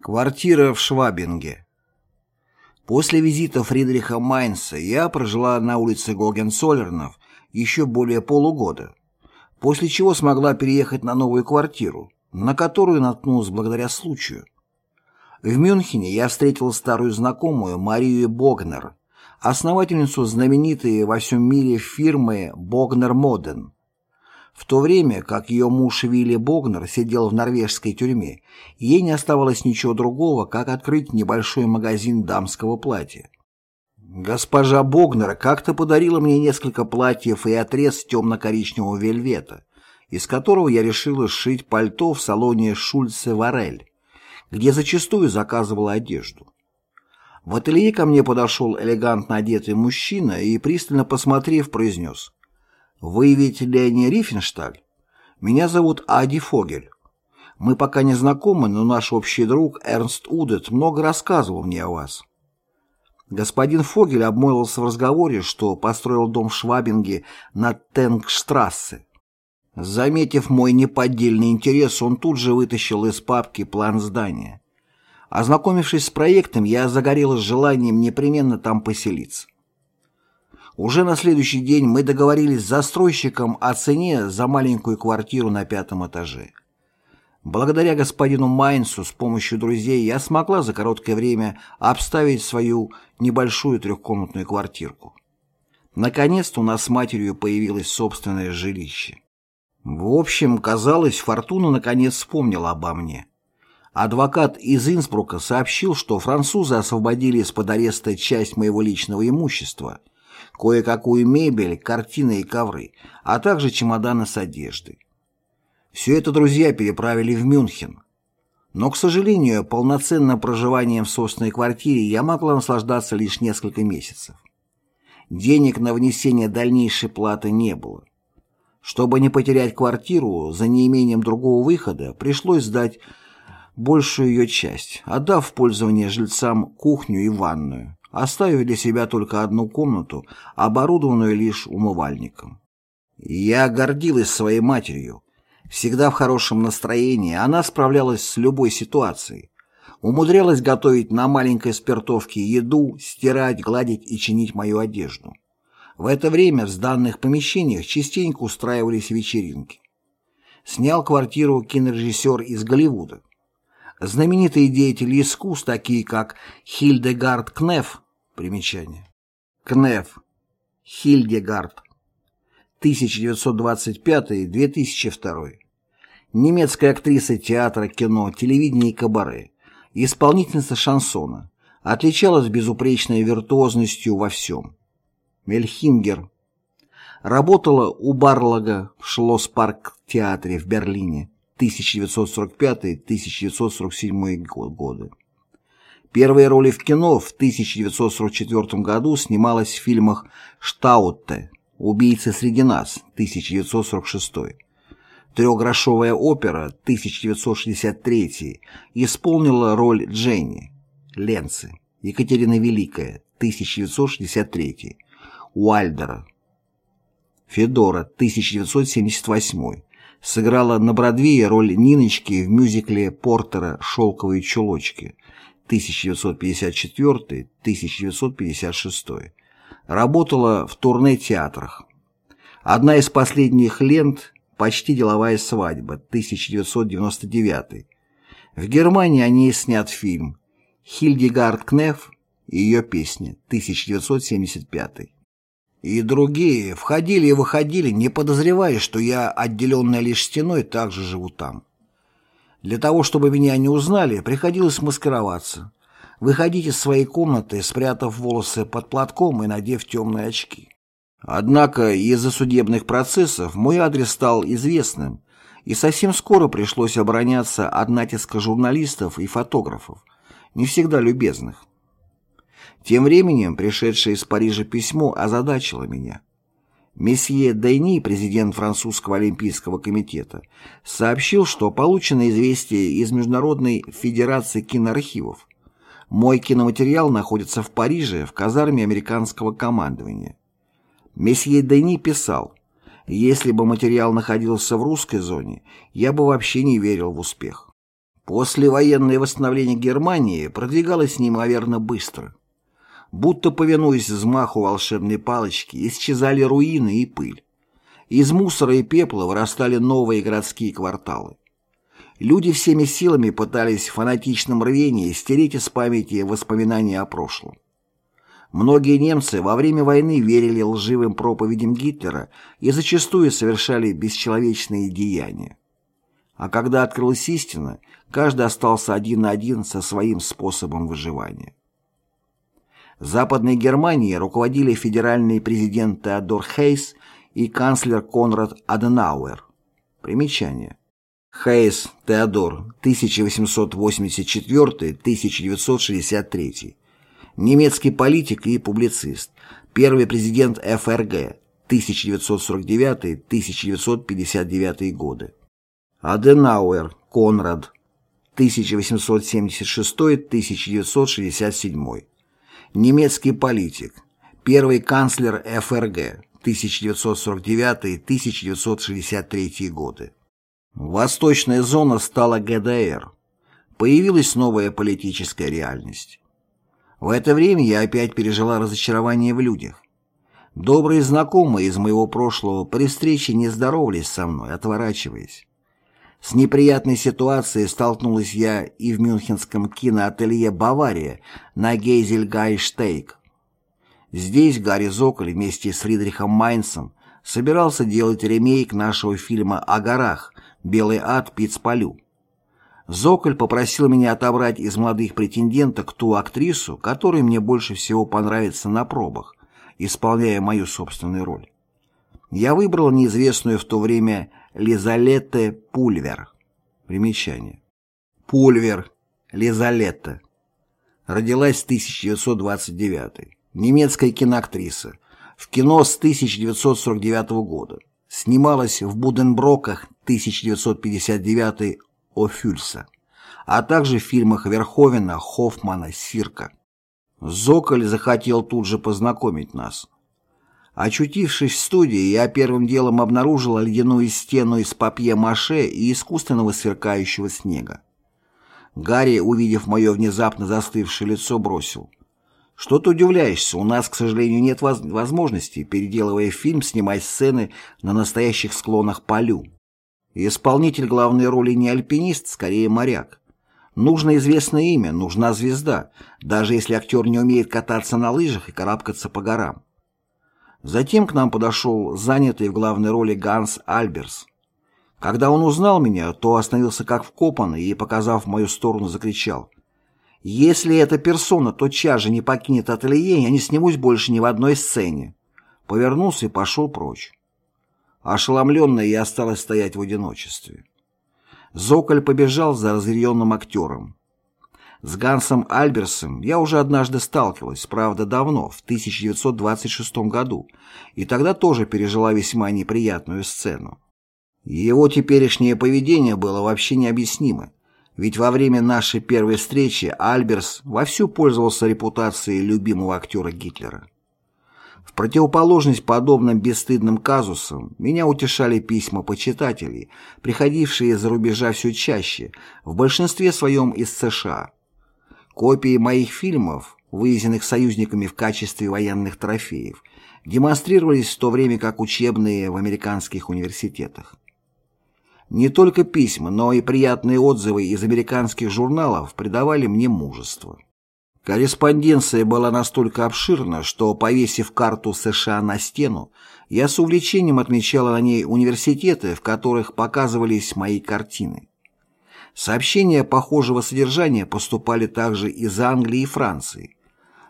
Квартира в Швабинге. После визита Фридриха Майнца я прожила на улице Гогенцоллернов еще более полугода, после чего смогла переехать на новую квартиру, на которую наткнулась благодаря случаю. В Мюнхене я встретил старую знакомую Марию Богнер, основательницу знаменитой во всем мире фирмы Богнер Моден. В то время, как ее муж Вилли Богнер сидел в норвежской тюрьме, ей не оставалось ничего другого, как открыть небольшой магазин дамского платья. Госпожа Богнер как-то подарила мне несколько платьев и отрез темно-коричневого вельвета, из которого я решила сшить пальто в салоне Шульце Варель, где зачастую заказывала одежду. В ателье ко мне подошел элегантно одетый мужчина и, пристально посмотрев, произнес «Вы ведь Леони Рифеншталь? Меня зовут Ади Фогель. Мы пока не знакомы, но наш общий друг Эрнст Удет много рассказывал мне о вас». Господин Фогель обмолвился в разговоре, что построил дом в Швабинге на Тенгштрассе. Заметив мой неподдельный интерес, он тут же вытащил из папки план здания. Ознакомившись с проектом, я загорелась желанием непременно там поселиться. Уже на следующий день мы договорились с застройщиком о цене за маленькую квартиру на пятом этаже. Благодаря господину Майнсу с помощью друзей я смогла за короткое время обставить свою небольшую трехкомнатную квартирку. Наконец-то у нас с матерью появилось собственное жилище. В общем, казалось, Фортуна наконец вспомнила обо мне. Адвокат из Инсбрука сообщил, что французы освободили из-под ареста часть моего личного имущества – кое-какую мебель, картины и ковры, а также чемоданы с одеждой. Все это друзья переправили в Мюнхен. Но, к сожалению, полноценным проживанием в собственной квартире я могла наслаждаться лишь несколько месяцев. Денег на внесение дальнейшей платы не было. Чтобы не потерять квартиру, за неимением другого выхода, пришлось сдать большую ее часть, отдав в пользование жильцам кухню и ванную оставив для себя только одну комнату, оборудованную лишь умывальником. Я гордилась своей матерью. Всегда в хорошем настроении она справлялась с любой ситуацией. Умудрялась готовить на маленькой спиртовке еду, стирать, гладить и чинить мою одежду. В это время в сданных помещениях частенько устраивались вечеринки. Снял квартиру кинорежиссер из Голливуда. Знаменитые деятели искусств, такие как Хильдегард Кнеф, примечание, Кнеф, Хильдегард, 1925-2002, немецкая актриса театра, кино, телевидения и кабаре, исполнительница шансона, отличалась безупречной виртуозностью во всем. Мельхингер. Работала у Барлага в Шлосс-парк-театре в Берлине 1945-1947 годы. Первые роли в кино в 1944 году снималась в фильмах «Штаутте», «Убийцы среди нас» 1946, «Трехгрошовая опера» 1963 исполнила роль Дженни, Ленцы, Екатерина Великая 1963, Уальдера, Федора 1978 сыграла на Бродвее роль Ниночки в мюзикле Портера «Шелковые чулочки» 1954-1956. Работала в турне-театрах. Одна из последних лент «Почти деловая свадьба» 1999. В Германии о ней снят фильм «Хильдегард Кнеф» и ее песня 1975 и другие входили и выходили, не подозревая, что я, отделенная лишь стеной, также живу там. Для того, чтобы меня не узнали, приходилось маскироваться, выходить из своей комнаты, спрятав волосы под платком и надев темные очки. Однако из-за судебных процессов мой адрес стал известным, и совсем скоро пришлось обороняться от натиска журналистов и фотографов, не всегда любезных. Тем временем пришедшее из Парижа письмо озадачило меня. Месье Дайни, президент французского олимпийского комитета, сообщил, что получено известие из Международной федерации киноархивов. Мой киноматериал находится в Париже, в казарме американского командования. Месье Дайни писал, «Если бы материал находился в русской зоне, я бы вообще не верил в успех». Послевоенное восстановление Германии продвигалось неимоверно быстро. Будто повинуясь взмаху волшебной палочки, исчезали руины и пыль. Из мусора и пепла вырастали новые городские кварталы. Люди всеми силами пытались в фанатичном рвении стереть из памяти воспоминания о прошлом. Многие немцы во время войны верили лживым проповедям Гитлера и зачастую совершали бесчеловечные деяния. А когда открылась истина, каждый остался один на один со своим способом выживания. Западной Германии руководили федеральный президент Теодор Хейс и канцлер Конрад Аденауэр. Примечание. Хейс Теодор, 1884-1963. Немецкий политик и публицист. Первый президент ФРГ, 1949-1959 годы. Аденауэр Конрад, 1876-1967. Немецкий политик. Первый канцлер ФРГ, 1949-1963 годы. Восточная зона стала ГДР. Появилась новая политическая реальность. В это время я опять пережила разочарование в людях. Добрые знакомые из моего прошлого при встрече не здоровались со мной, отворачиваясь. С неприятной ситуацией столкнулась я и в мюнхенском киноателье «Бавария» на Гейзельгайштейк. Здесь Гарри Зоколь вместе с Фридрихом Майнцем собирался делать ремейк нашего фильма «О горах» «Белый ад Пицпалю». Зоколь попросил меня отобрать из молодых претенденток ту актрису, которая мне больше всего понравится на пробах, исполняя мою собственную роль. Я выбрал неизвестную в то время Лизалетте Пульвер. Примечание. Пульвер. Лизалетта. Родилась в 1929. Немецкая киноактриса. В кино с 1949 года. Снималась в Буденброках 1959 о Фюльса, а также в фильмах Верховена, Хоффмана, Сирка. Зоколь захотел тут же познакомить нас. Очутившись в студии, я первым делом обнаружил ледяную стену из папье-маше и искусственного сверкающего снега. Гарри, увидев мое внезапно застывшее лицо, бросил. «Что ты удивляешься? У нас, к сожалению, нет воз возможности, переделывая фильм, снимать сцены на настоящих склонах полю. Исполнитель главной роли не альпинист, скорее моряк. Нужно известное имя, нужна звезда, даже если актер не умеет кататься на лыжах и карабкаться по горам. Затем к нам подошел занятый в главной роли Ганс Альберс. Когда он узнал меня, то остановился как вкопанный и, показав мою сторону, закричал. «Если эта персона тотчас же не покинет ателье, я не снимусь больше ни в одной сцене». Повернулся и пошел прочь. Ошеломленная, я осталась стоять в одиночестве. Зоколь побежал за разъяренным актером. С Гансом Альберсом я уже однажды сталкивалась, правда давно, в 1926 году, и тогда тоже пережила весьма неприятную сцену. Его теперешнее поведение было вообще необъяснимо, ведь во время нашей первой встречи Альберс вовсю пользовался репутацией любимого актера Гитлера. В противоположность подобным бесстыдным казусам меня утешали письма почитателей, приходившие из-за рубежа все чаще, в большинстве своем из США. Копии моих фильмов, вывезенных союзниками в качестве военных трофеев, демонстрировались в то время как учебные в американских университетах. Не только письма, но и приятные отзывы из американских журналов придавали мне мужество. Корреспонденция была настолько обширна, что, повесив карту США на стену, я с увлечением отмечала на ней университеты, в которых показывались мои картины. Сообщения похожего содержания поступали также из Англии и Франции,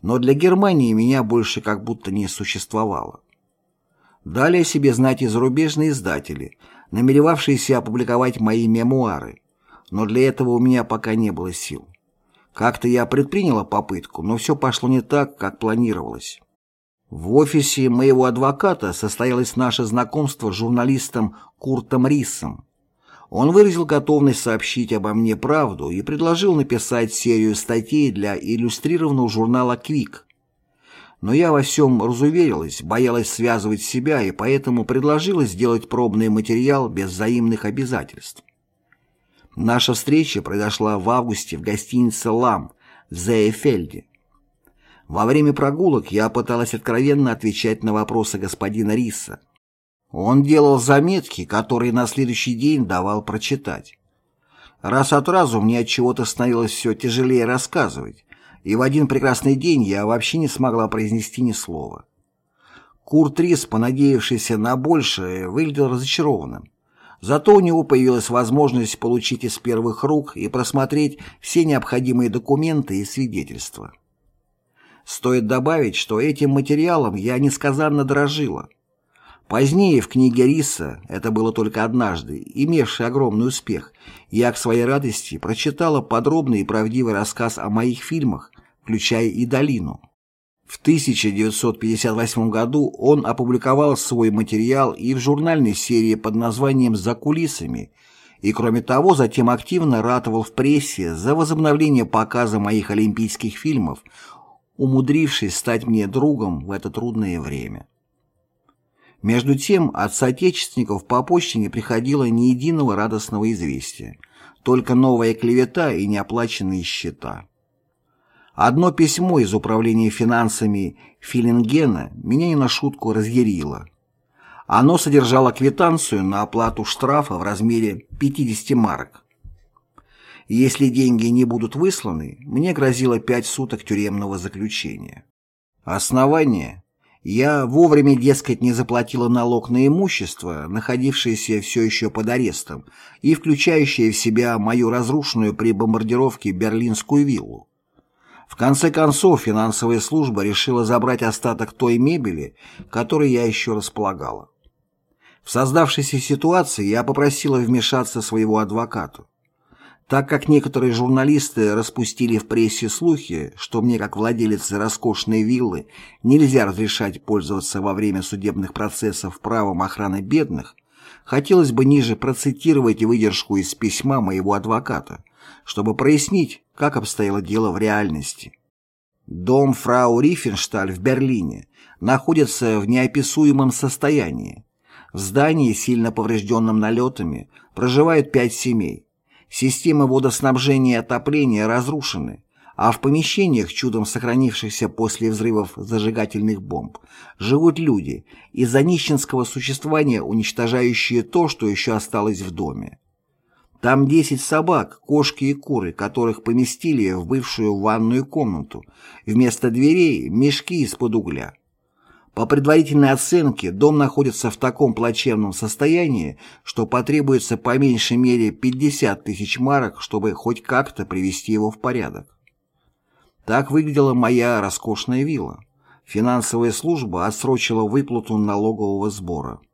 но для Германии меня больше как будто не существовало. Дали о себе знать и зарубежные издатели, намеревавшиеся опубликовать мои мемуары, но для этого у меня пока не было сил. Как-то я предприняла попытку, но все пошло не так, как планировалось. В офисе моего адвоката состоялось наше знакомство с журналистом Куртом Рисом, он выразил готовность сообщить обо мне правду и предложил написать серию статей для иллюстрированного журнала «Квик». Но я во всем разуверилась, боялась связывать себя и поэтому предложила сделать пробный материал без взаимных обязательств. Наша встреча произошла в августе в гостинице «Лам» в Зеефельде. Во время прогулок я пыталась откровенно отвечать на вопросы господина Риса. Он делал заметки, которые на следующий день давал прочитать. Раз от разу мне от чего-то становилось все тяжелее рассказывать, и в один прекрасный день я вообще не смогла произнести ни слова. Курт Рис, понадеявшийся на большее, выглядел разочарованным. Зато у него появилась возможность получить из первых рук и просмотреть все необходимые документы и свидетельства. Стоит добавить, что этим материалом я несказанно дорожила. Позднее в книге Риса, это было только однажды, имевший огромный успех, я к своей радости прочитала подробный и правдивый рассказ о моих фильмах, включая и «Долину». В 1958 году он опубликовал свой материал и в журнальной серии под названием «За кулисами», и, кроме того, затем активно ратовал в прессе за возобновление показа моих олимпийских фильмов, умудрившись стать мне другом в это трудное время. Между тем, от соотечественников по почте не приходило ни единого радостного известия, только новая клевета и неоплаченные счета. Одно письмо из управления финансами Филингена меня не на шутку разъярило. Оно содержало квитанцию на оплату штрафа в размере 50 марок. Если деньги не будут высланы, мне грозило пять суток тюремного заключения. Основание я вовремя, дескать, не заплатила налог на имущество, находившееся все еще под арестом, и включающее в себя мою разрушенную при бомбардировке берлинскую виллу. В конце концов, финансовая служба решила забрать остаток той мебели, которой я еще располагала. В создавшейся ситуации я попросила вмешаться своего адвоката. Так как некоторые журналисты распустили в прессе слухи, что мне, как владелице роскошной виллы, нельзя разрешать пользоваться во время судебных процессов правом охраны бедных, хотелось бы ниже процитировать выдержку из письма моего адвоката, чтобы прояснить, как обстояло дело в реальности. Дом фрау Рифеншталь в Берлине находится в неописуемом состоянии. В здании, сильно поврежденном налетами, проживают пять семей. Системы водоснабжения и отопления разрушены, а в помещениях, чудом сохранившихся после взрывов зажигательных бомб, живут люди, из-за нищенского существования уничтожающие то, что еще осталось в доме. Там 10 собак, кошки и куры, которых поместили в бывшую ванную комнату. Вместо дверей – мешки из-под угля. По предварительной оценке, дом находится в таком плачевном состоянии, что потребуется по меньшей мере 50 тысяч марок, чтобы хоть как-то привести его в порядок. Так выглядела моя роскошная вилла. Финансовая служба отсрочила выплату налогового сбора.